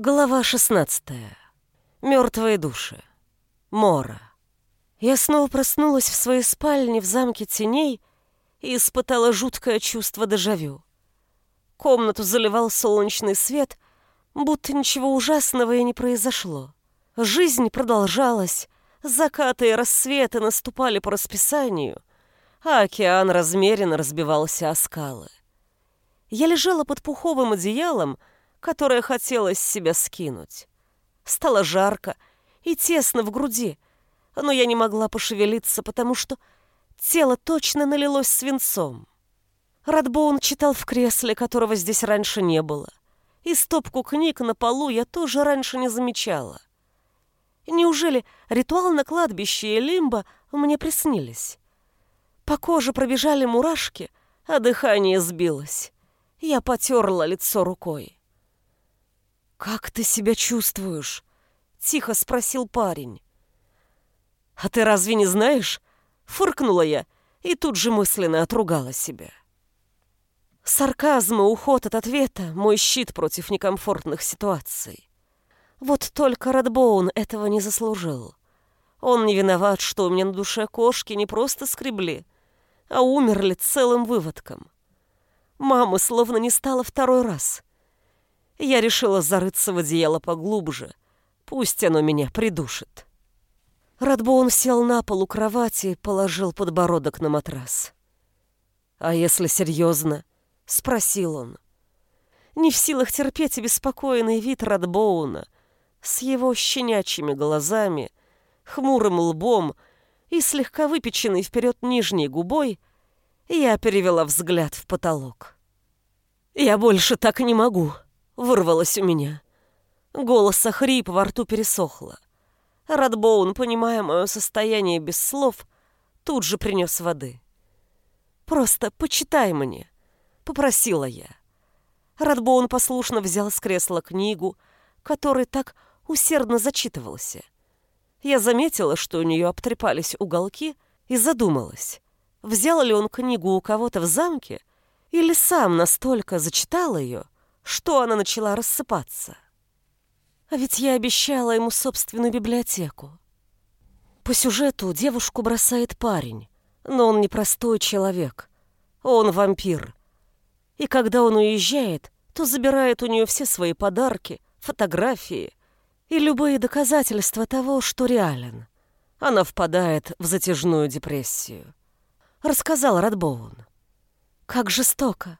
Глава 16. Мертвые души. Мора. Я снова проснулась в своей спальне в замке теней и испытала жуткое чувство дежавю. Комнату заливал солнечный свет, будто ничего ужасного и не произошло. Жизнь продолжалась, закаты и рассветы наступали по расписанию, а океан размеренно разбивался о скалы. Я лежала под пуховым одеялом, которое хотелось себя скинуть. Стало жарко и тесно в груди, но я не могла пошевелиться, потому что тело точно налилось свинцом. Радбоун читал в кресле, которого здесь раньше не было. И стопку книг на полу я тоже раньше не замечала. Неужели ритуал на кладбище и лимба мне приснились? По коже пробежали мурашки, а дыхание сбилось. Я потерла лицо рукой. «Как ты себя чувствуешь?» — тихо спросил парень. «А ты разве не знаешь?» — фыркнула я и тут же мысленно отругала себя. Сарказм и уход от ответа — мой щит против некомфортных ситуаций. Вот только Радбоун этого не заслужил. Он не виноват, что у меня на душе кошки не просто скребли, а умерли целым выводком. Мамы словно не стало второй раз я решила зарыться в одеяло поглубже. Пусть оно меня придушит. Радбоун сел на пол у кровати и положил подбородок на матрас. «А если серьезно?» — спросил он. Не в силах терпеть беспокойный вид Радбоуна с его щенячьими глазами, хмурым лбом и слегка выпеченной вперед нижней губой, я перевела взгляд в потолок. «Я больше так не могу», вырвалось у меня. Голос охрип, во рту пересохло. Радбоун, понимая мое состояние без слов, тут же принес воды. «Просто почитай мне», — попросила я. Радбоун послушно взял с кресла книгу, которой так усердно зачитывался. Я заметила, что у нее обтрепались уголки, и задумалась, взял ли он книгу у кого-то в замке или сам настолько зачитал ее, что она начала рассыпаться. А ведь я обещала ему собственную библиотеку. По сюжету девушку бросает парень, но он не простой человек. Он вампир. И когда он уезжает, то забирает у нее все свои подарки, фотографии и любые доказательства того, что реален. Она впадает в затяжную депрессию. Рассказал Радбоун. Как жестоко.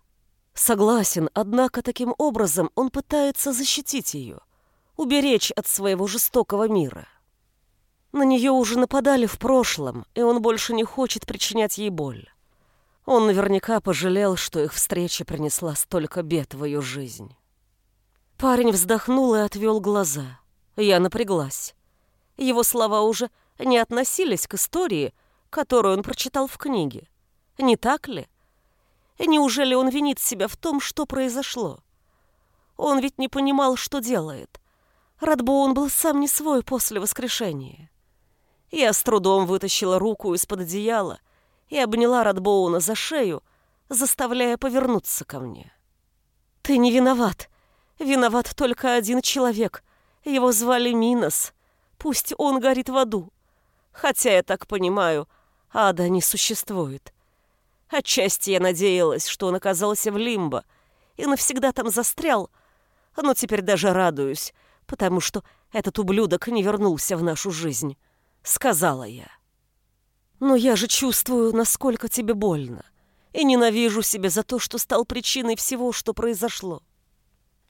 Согласен, однако таким образом он пытается защитить ее, уберечь от своего жестокого мира. На нее уже нападали в прошлом, и он больше не хочет причинять ей боль. Он наверняка пожалел, что их встреча принесла столько бед в ее жизнь. Парень вздохнул и отвел глаза. Я напряглась. Его слова уже не относились к истории, которую он прочитал в книге. Не так ли? Неужели он винит себя в том, что произошло? Он ведь не понимал, что делает. Радбоун был сам не свой после воскрешения. Я с трудом вытащила руку из-под одеяла и обняла Радбоуна за шею, заставляя повернуться ко мне. «Ты не виноват. Виноват только один человек. Его звали Минос. Пусть он горит в аду. Хотя, я так понимаю, ада не существует. Отчасти я надеялась, что он оказался в Лимбо и навсегда там застрял, но теперь даже радуюсь, потому что этот ублюдок не вернулся в нашу жизнь, сказала я. Но я же чувствую, насколько тебе больно, и ненавижу себя за то, что стал причиной всего, что произошло.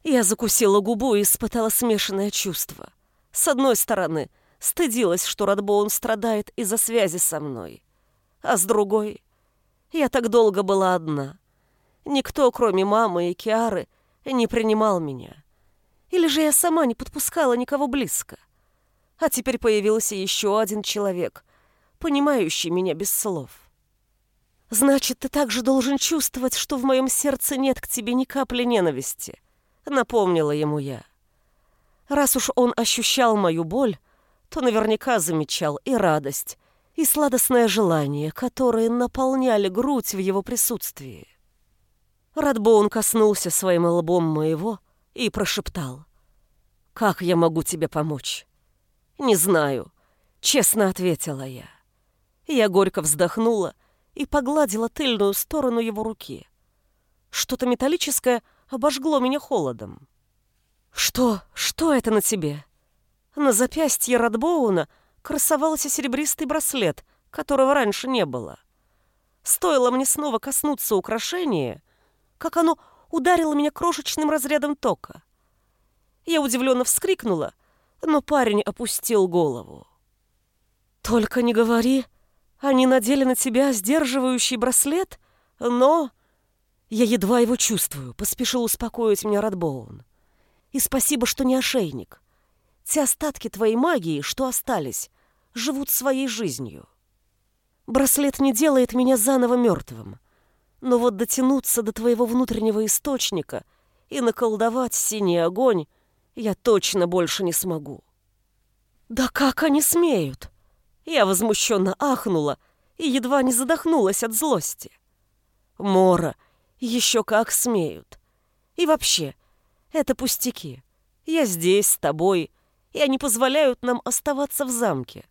Я закусила губу и испытала смешанное чувство. С одной стороны, стыдилась, что Радбоун страдает из-за связи со мной, а с другой я так долго была одна. Никто, кроме мамы и Киары, не принимал меня. Или же я сама не подпускала никого близко. А теперь появился еще один человек, понимающий меня без слов. «Значит, ты также должен чувствовать, что в моем сердце нет к тебе ни капли ненависти», — напомнила ему я. Раз уж он ощущал мою боль, то наверняка замечал и радость, и сладостное желание, которые наполняли грудь в его присутствии. Радбоун коснулся своим лбом моего и прошептал. «Как я могу тебе помочь?» «Не знаю», — честно ответила я. Я горько вздохнула и погладила тыльную сторону его руки. Что-то металлическое обожгло меня холодом. «Что? Что это на тебе?» На запястье Радбоуна красовался серебристый браслет, которого раньше не было. Стоило мне снова коснуться украшения, как оно ударило меня крошечным разрядом тока. Я удивленно вскрикнула, но парень опустил голову. «Только не говори, они надели на тебя сдерживающий браслет, но...» Я едва его чувствую, поспешил успокоить меня Радбоун. И спасибо, что не ошейник. Те остатки твоей магии, что остались, живут своей жизнью. Браслет не делает меня заново мертвым. Но вот дотянуться до твоего внутреннего источника и наколдовать синий огонь я точно больше не смогу. Да как они смеют? Я возмущенно ахнула и едва не задохнулась от злости. Мора, еще как смеют. И вообще, это пустяки. Я здесь, с тобой, и они позволяют нам оставаться в замке.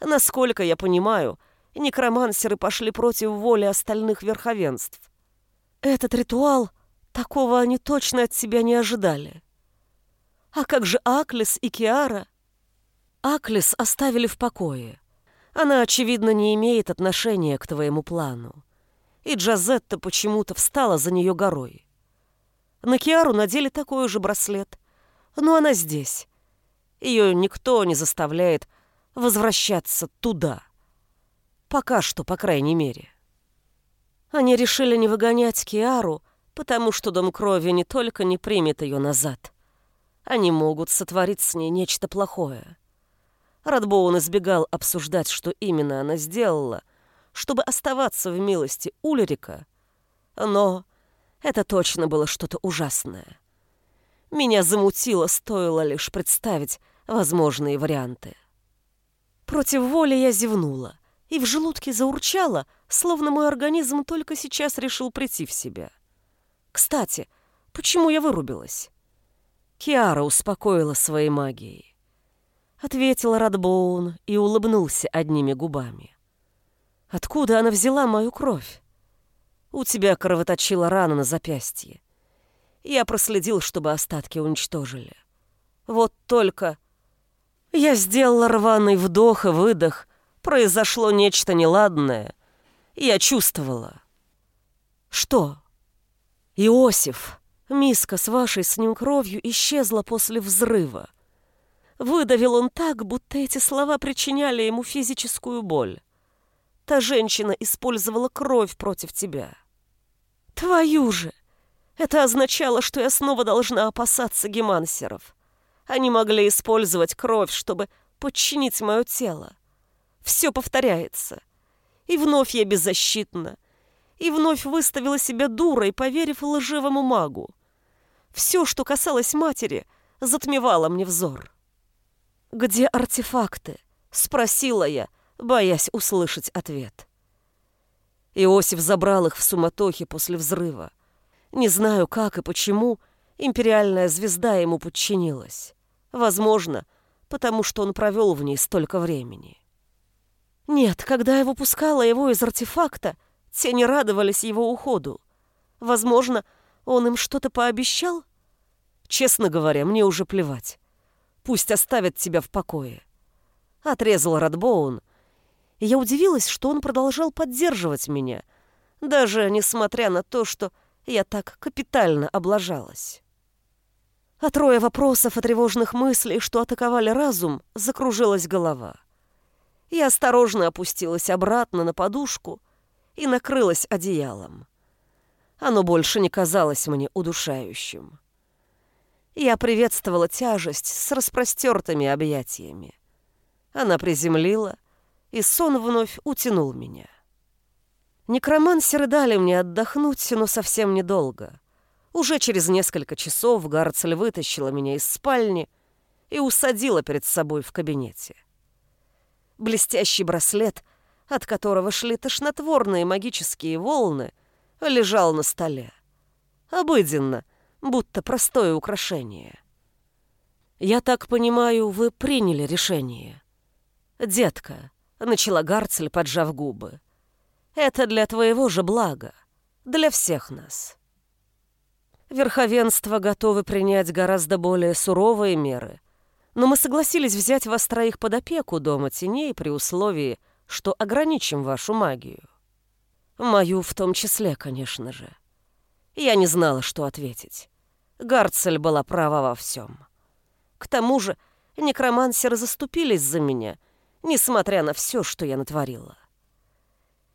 Насколько я понимаю, некромансеры пошли против воли остальных верховенств. Этот ритуал, такого они точно от себя не ожидали. А как же Аклес и Киара? Аклес оставили в покое. Она, очевидно, не имеет отношения к твоему плану. И Джазетта почему-то встала за нее горой. На Киару надели такой же браслет, но она здесь. Ее никто не заставляет возвращаться туда. Пока что, по крайней мере. Они решили не выгонять Киару, потому что Дом Крови не только не примет ее назад. Они могут сотворить с ней нечто плохое. Радбоун избегал обсуждать, что именно она сделала, чтобы оставаться в милости Ульрика, но это точно было что-то ужасное. Меня замутило, стоило лишь представить возможные варианты. Против воли я зевнула, и в желудке заурчало, словно мой организм только сейчас решил прийти в себя. Кстати, почему я вырубилась? Киара успокоила своей магией. Ответил Радбоун и улыбнулся одними губами. «Откуда она взяла мою кровь?» «У тебя кровоточила рана на запястье. Я проследил, чтобы остатки уничтожили. Вот только...» Я сделала рваный вдох и выдох. Произошло нечто неладное. Я чувствовала. «Что?» «Иосиф, миска с вашей с ним кровью исчезла после взрыва. Выдавил он так, будто эти слова причиняли ему физическую боль. Та женщина использовала кровь против тебя. Твою же! Это означало, что я снова должна опасаться гемансеров. Они могли использовать кровь, чтобы подчинить мое тело. Все повторяется. И вновь я беззащитна. И вновь выставила себя дурой, поверив лживому магу. Все, что касалось матери, затмевало мне взор. «Где артефакты?» — спросила я, боясь услышать ответ. Иосиф забрал их в суматохе после взрыва. Не знаю, как и почему империальная звезда ему подчинилась. Возможно, потому что он провел в ней столько времени. Нет, когда я выпускала его из артефакта, те не радовались его уходу. Возможно, он им что-то пообещал? Честно говоря, мне уже плевать. Пусть оставят тебя в покое. Отрезал Радбоун. Я удивилась, что он продолжал поддерживать меня, даже несмотря на то, что я так капитально облажалась. А трое вопросов и тревожных мыслей, что атаковали разум, закружилась голова. Я осторожно опустилась обратно на подушку и накрылась одеялом. Оно больше не казалось мне удушающим. Я приветствовала тяжесть с распростертыми объятиями. Она приземлила, и сон вновь утянул меня. Некромансеры дали мне отдохнуть, но совсем недолго. Уже через несколько часов Гарцель вытащила меня из спальни и усадила перед собой в кабинете. Блестящий браслет, от которого шли тошнотворные магические волны, лежал на столе. Обыденно, будто простое украшение. «Я так понимаю, вы приняли решение?» «Детка», — начала Гарцель, поджав губы, — «это для твоего же блага, для всех нас». Верховенство готовы принять гораздо более суровые меры, но мы согласились взять вас троих под опеку дома теней при условии, что ограничим вашу магию. Мою в том числе, конечно же. Я не знала, что ответить. Гарцель была права во всем. К тому же некромансеры заступились за меня, несмотря на все, что я натворила.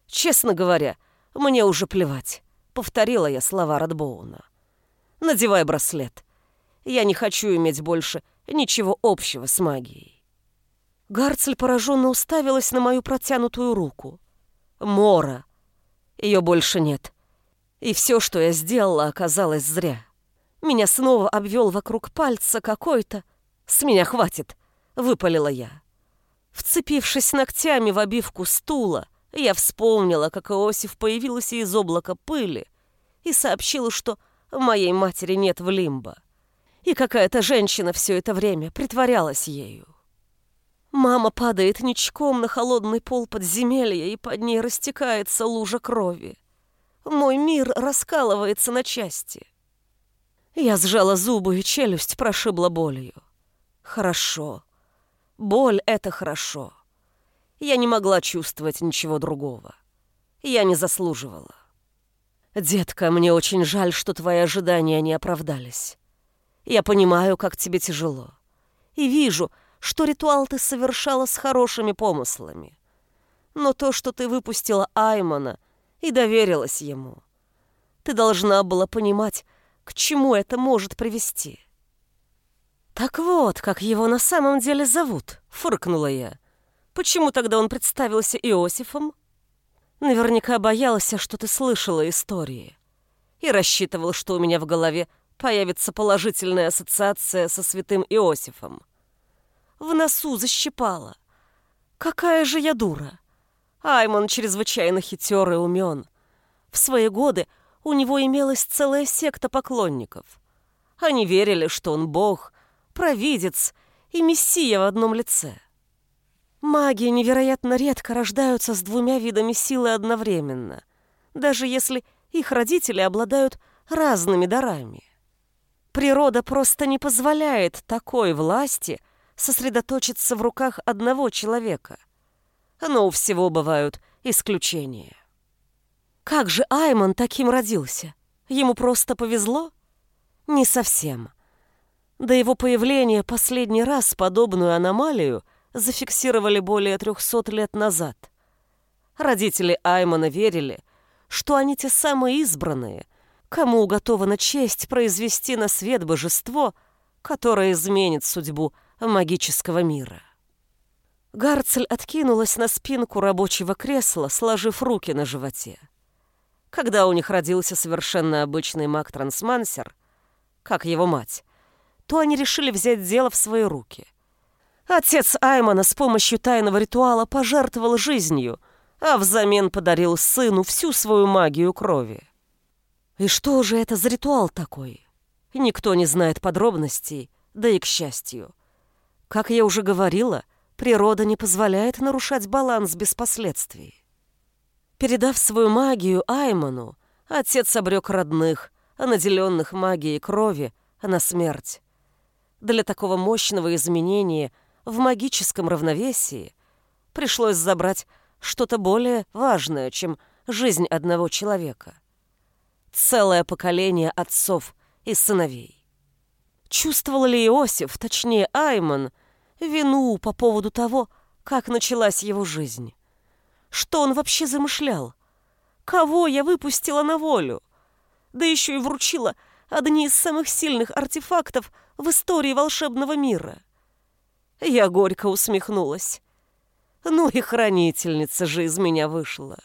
Честно говоря, мне уже плевать, повторила я слова Радбоуна. Надевай браслет. Я не хочу иметь больше ничего общего с магией. Гарцель пораженно уставилась на мою протянутую руку. Мора. Ее больше нет. И все, что я сделала, оказалось зря. Меня снова обвел вокруг пальца какой-то «С меня хватит!» — выпалила я. Вцепившись ногтями в обивку стула, я вспомнила, как Иосиф появился из облака пыли и сообщила, что моей матери нет в лимбо. И какая-то женщина все это время притворялась ею. Мама падает ничком на холодный пол подземелья, и под ней растекается лужа крови. Мой мир раскалывается на части. Я сжала зубы, и челюсть прошибла болью. Хорошо. Боль — это хорошо. Я не могла чувствовать ничего другого. Я не заслуживала. Детка, мне очень жаль, что твои ожидания не оправдались. Я понимаю, как тебе тяжело. И вижу, что ритуал ты совершала с хорошими помыслами. Но то, что ты выпустила Аймана и доверилась ему, ты должна была понимать, к чему это может привести. «Так вот, как его на самом деле зовут», — фыркнула я. «Почему тогда он представился Иосифом?» «Наверняка боялся, что ты слышала истории. И рассчитывал, что у меня в голове появится положительная ассоциация со святым Иосифом. В носу защипала. Какая же я дура! Аймон чрезвычайно хитер и умен. В свои годы у него имелась целая секта поклонников. Они верили, что он бог, провидец и мессия в одном лице. Маги невероятно редко рождаются с двумя видами силы одновременно, даже если их родители обладают разными дарами. Природа просто не позволяет такой власти сосредоточиться в руках одного человека. Но у всего бывают исключения. Как же Айман таким родился? Ему просто повезло? Не совсем. До его появления последний раз подобную аномалию зафиксировали более 300 лет назад. Родители Аймана верили, что они те самые избранные, кому уготована честь произвести на свет божество, которое изменит судьбу магического мира. Гарцель откинулась на спинку рабочего кресла, сложив руки на животе. Когда у них родился совершенно обычный маг-трансмансер, как его мать, то они решили взять дело в свои руки. Отец Аймана с помощью тайного ритуала пожертвовал жизнью, а взамен подарил сыну всю свою магию крови. И что же это за ритуал такой? Никто не знает подробностей, да и к счастью. Как я уже говорила, природа не позволяет нарушать баланс без последствий. Передав свою магию Айману, отец обрек родных, наделенных магией крови, на смерть. Для такого мощного изменения в магическом равновесии пришлось забрать что-то более важное, чем жизнь одного человека. Целое поколение отцов и сыновей. Чувствовал ли Иосиф, точнее Айман, вину по поводу того, как началась его жизнь? Что он вообще замышлял? Кого я выпустила на волю? Да еще и вручила одни из самых сильных артефактов – в истории волшебного мира. Я горько усмехнулась. Ну и хранительница же из меня вышла.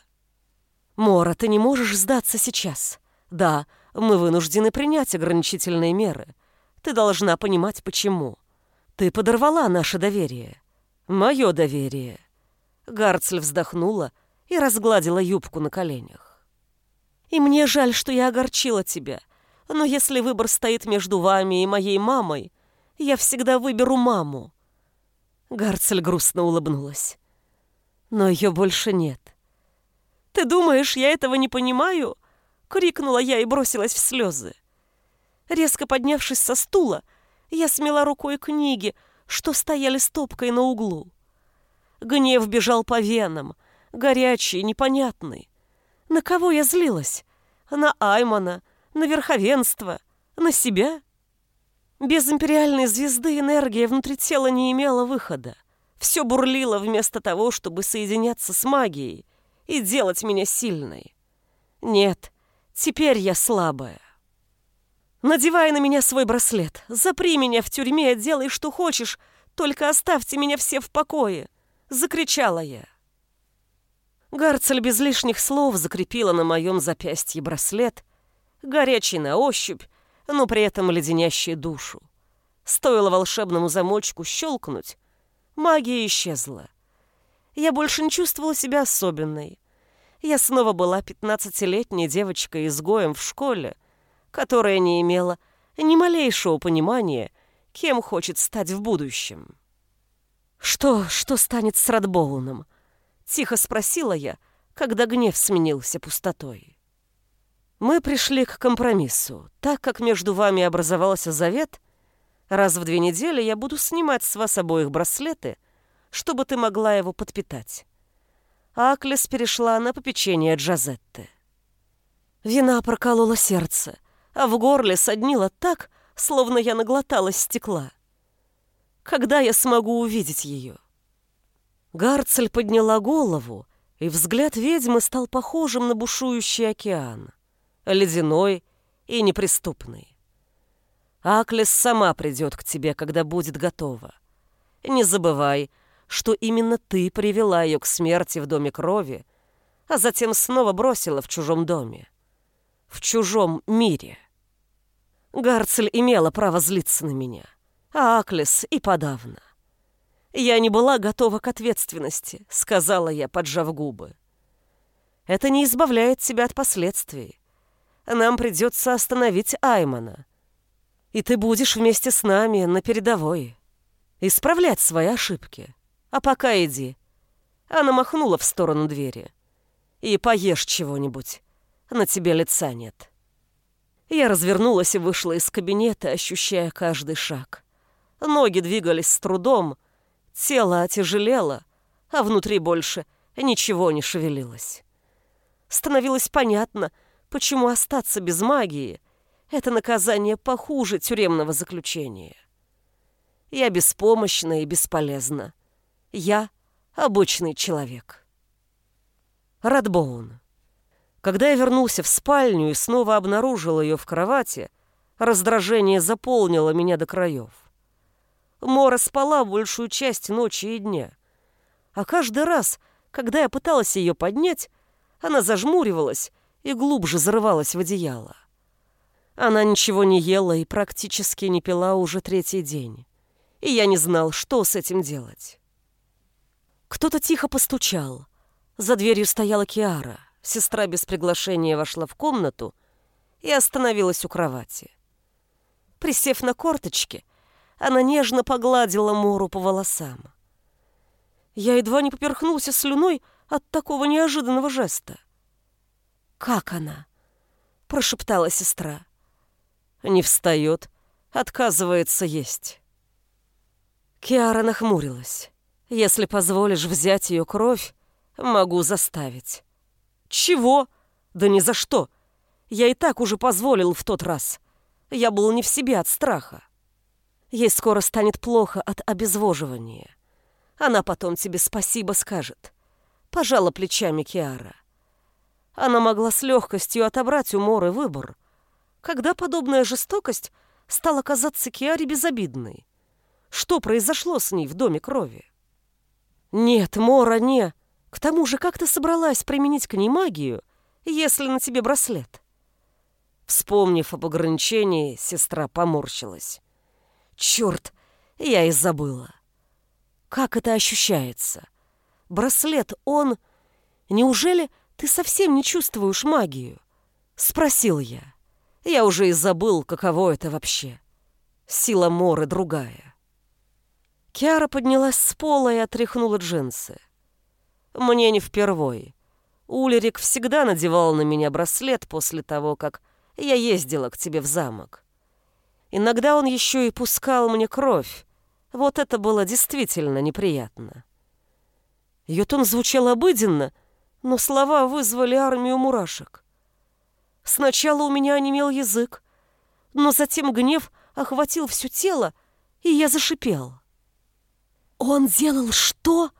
Мора, ты не можешь сдаться сейчас. Да, мы вынуждены принять ограничительные меры. Ты должна понимать, почему. Ты подорвала наше доверие. Мое доверие. Гарцель вздохнула и разгладила юбку на коленях. И мне жаль, что я огорчила тебя. Но если выбор стоит между вами и моей мамой, Я всегда выберу маму. Гарцель грустно улыбнулась. Но ее больше нет. «Ты думаешь, я этого не понимаю?» — крикнула я и бросилась в слезы. Резко поднявшись со стула, я смела рукой книги, что стояли стопкой на углу. Гнев бежал по венам, горячий, непонятный. На кого я злилась? На Аймана, на верховенство, на себя? Без империальной звезды энергия внутри тела не имела выхода. Все бурлило вместо того, чтобы соединяться с магией и делать меня сильной. Нет, теперь я слабая. Надевай на меня свой браслет, запри меня в тюрьме, делай, что хочешь, только оставьте меня все в покое, закричала я. Гарцель без лишних слов закрепила на моем запястье браслет, горячий на ощупь, но при этом леденящий душу. Стоило волшебному замочку щелкнуть, магия исчезла. Я больше не чувствовала себя особенной. Я снова была пятнадцатилетней девочкой-изгоем в школе, которая не имела ни малейшего понимания, кем хочет стать в будущем. «Что, что станет с Радбоуном?» — тихо спросила я, когда гнев сменился пустотой. Мы пришли к компромиссу. Так как между вами образовался завет, раз в две недели я буду снимать с вас обоих браслеты, чтобы ты могла его подпитать. Аклес перешла на попечение Джазетты. Вина проколола сердце, а в горле соднило так, словно я наглоталась стекла. Когда я смогу увидеть ее? Гарцель подняла голову, и взгляд ведьмы стал похожим на бушующий океан ледяной и неприступный. Аклес сама придет к тебе, когда будет готова. Не забывай, что именно ты привела ее к смерти в доме крови, а затем снова бросила в чужом доме. В чужом мире. Гарцель имела право злиться на меня, а Аклес и подавно. «Я не была готова к ответственности», — сказала я, поджав губы. «Это не избавляет тебя от последствий нам придется остановить Аймана. И ты будешь вместе с нами на передовой. Исправлять свои ошибки. А пока иди. Она махнула в сторону двери. И поешь чего-нибудь. На тебе лица нет. Я развернулась и вышла из кабинета, ощущая каждый шаг. Ноги двигались с трудом, тело отяжелело, а внутри больше ничего не шевелилось. Становилось понятно, почему остаться без магии — это наказание похуже тюремного заключения. Я беспомощна и бесполезна. Я — обычный человек. Радбоун. Когда я вернулся в спальню и снова обнаружил ее в кровати, раздражение заполнило меня до краев. Мора спала большую часть ночи и дня. А каждый раз, когда я пыталась ее поднять, она зажмуривалась и глубже зарывалась в одеяло. Она ничего не ела и практически не пила уже третий день. И я не знал, что с этим делать. Кто-то тихо постучал. За дверью стояла Киара. Сестра без приглашения вошла в комнату и остановилась у кровати. Присев на корточки, она нежно погладила Мору по волосам. Я едва не поперхнулся слюной от такого неожиданного жеста. «Как она?» — прошептала сестра. «Не встает, отказывается есть». Киара нахмурилась. «Если позволишь взять ее кровь, могу заставить». «Чего? Да ни за что. Я и так уже позволил в тот раз. Я был не в себе от страха. Ей скоро станет плохо от обезвоживания. Она потом тебе спасибо скажет». Пожала плечами Киара. Она могла с легкостью отобрать у Моры выбор. Когда подобная жестокость стала казаться Киаре безобидной? Что произошло с ней в Доме крови? Нет, Мора, не. К тому же, как ты собралась применить к ней магию, если на тебе браслет? Вспомнив об ограничении, сестра поморщилась. Черт, я и забыла. Как это ощущается? Браслет, он... Неужели «Ты совсем не чувствуешь магию?» — спросил я. Я уже и забыл, каково это вообще. Сила Моры другая. Киара поднялась с пола и отряхнула джинсы. Мне не впервой. Улерик всегда надевал на меня браслет после того, как я ездила к тебе в замок. Иногда он еще и пускал мне кровь. Вот это было действительно неприятно. Ее тон звучал обыденно, но слова вызвали армию мурашек. Сначала у меня онемел язык, но затем гнев охватил все тело, и я зашипел. «Он делал что?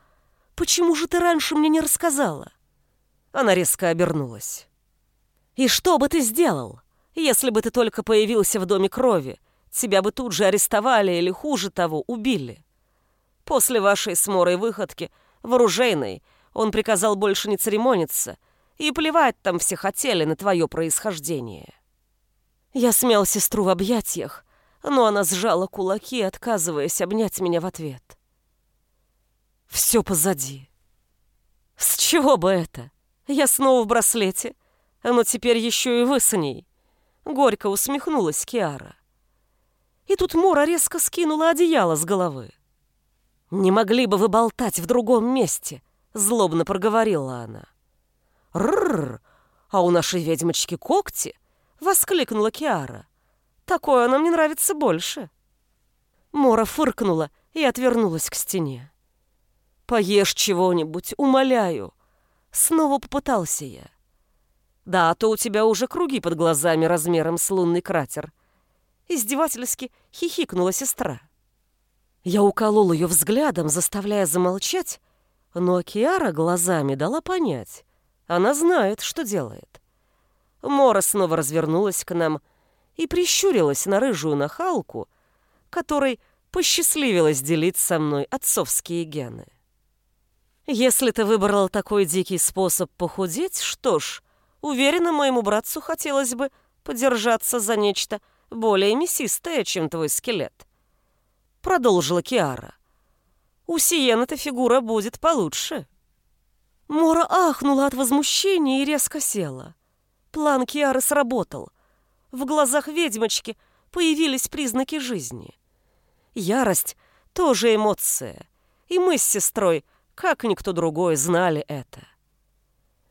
Почему же ты раньше мне не рассказала?» Она резко обернулась. «И что бы ты сделал, если бы ты только появился в Доме крови? Тебя бы тут же арестовали или, хуже того, убили. После вашей с Морой выходки в оружейной он приказал больше не церемониться, и плевать там все хотели на твое происхождение». Я смял сестру в объятиях, но она сжала кулаки, отказываясь обнять меня в ответ. «Все позади». «С чего бы это?» Я снова в браслете, но теперь еще и вы с ней. Горько усмехнулась Киара. И тут Мора резко скинула одеяло с головы. «Не могли бы вы болтать в другом месте?» — злобно проговорила она. «Рррр! А у нашей ведьмочки когти?» — воскликнула Киара. «Такое нам не нравится больше». Мора фыркнула и отвернулась к стене. «Поешь чего-нибудь, умоляю!» Снова попытался я. Да, а то у тебя уже круги под глазами размером с лунный кратер. Издевательски хихикнула сестра. Я уколол ее взглядом, заставляя замолчать, но Киара глазами дала понять. Она знает, что делает. Мора снова развернулась к нам и прищурилась на рыжую нахалку, которой посчастливилось делить со мной отцовские гены. Если ты выбрал такой дикий способ похудеть, что ж, уверена, моему братцу хотелось бы подержаться за нечто более мясистое, чем твой скелет. Продолжила Киара. У Сиен эта фигура будет получше. Мора ахнула от возмущения и резко села. План Киары сработал. В глазах ведьмочки появились признаки жизни. Ярость — тоже эмоция. И мы с сестрой — как никто другой знали это.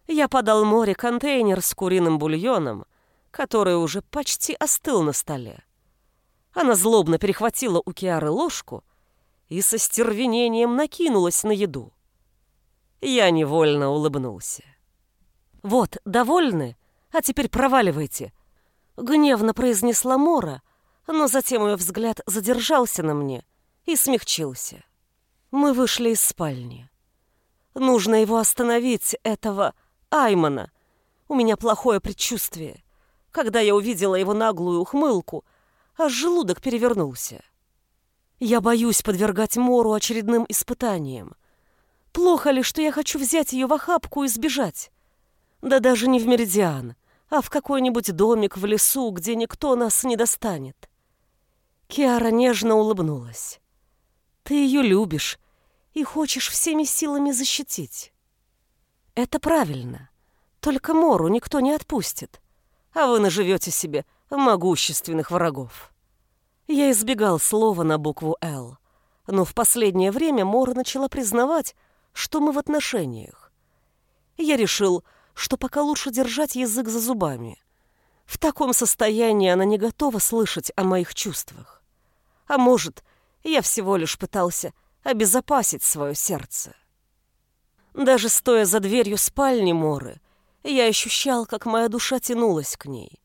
Я подал море контейнер с куриным бульоном, который уже почти остыл на столе. Она злобно перехватила у Киары ложку и со стервенением накинулась на еду. Я невольно улыбнулся. «Вот, довольны? А теперь проваливайте!» Гневно произнесла Мора, но затем ее взгляд задержался на мне и смягчился. Мы вышли из спальни. Нужно его остановить, этого Аймана. У меня плохое предчувствие. Когда я увидела его наглую ухмылку, аж желудок перевернулся. Я боюсь подвергать Мору очередным испытаниям. Плохо ли, что я хочу взять ее в охапку и сбежать? Да даже не в Меридиан, а в какой-нибудь домик в лесу, где никто нас не достанет. Киара нежно улыбнулась. «Ты ее любишь, и хочешь всеми силами защитить. Это правильно. Только Мору никто не отпустит, а вы наживете себе могущественных врагов. Я избегал слова на букву «Л», но в последнее время Мора начала признавать, что мы в отношениях. Я решил, что пока лучше держать язык за зубами. В таком состоянии она не готова слышать о моих чувствах. А может, я всего лишь пытался обезопасить свое сердце. Даже стоя за дверью спальни Моры, я ощущал, как моя душа тянулась к ней.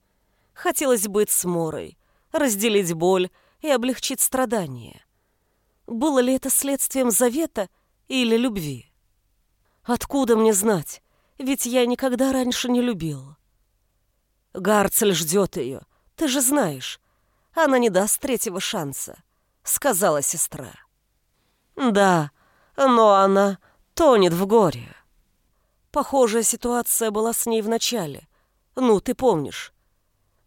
Хотелось быть с Морой, разделить боль и облегчить страдания. Было ли это следствием завета или любви? Откуда мне знать, ведь я никогда раньше не любил. Гарцель ждет ее, ты же знаешь. Она не даст третьего шанса, сказала сестра. Да, но она тонет в горе. Похожая ситуация была с ней в начале. Ну, ты помнишь.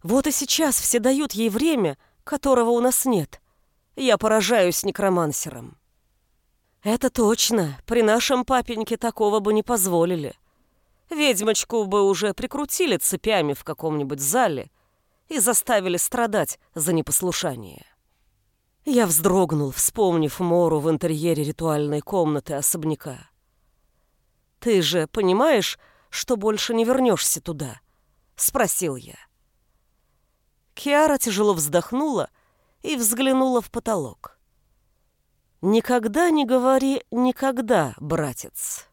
Вот и сейчас все дают ей время, которого у нас нет. Я поражаюсь некромансером. Это точно. При нашем папеньке такого бы не позволили. Ведьмочку бы уже прикрутили цепями в каком-нибудь зале и заставили страдать за непослушание. Я вздрогнул, вспомнив Мору в интерьере ритуальной комнаты особняка. «Ты же понимаешь, что больше не вернешься туда?» — спросил я. Киара тяжело вздохнула и взглянула в потолок. «Никогда не говори «никогда», братец».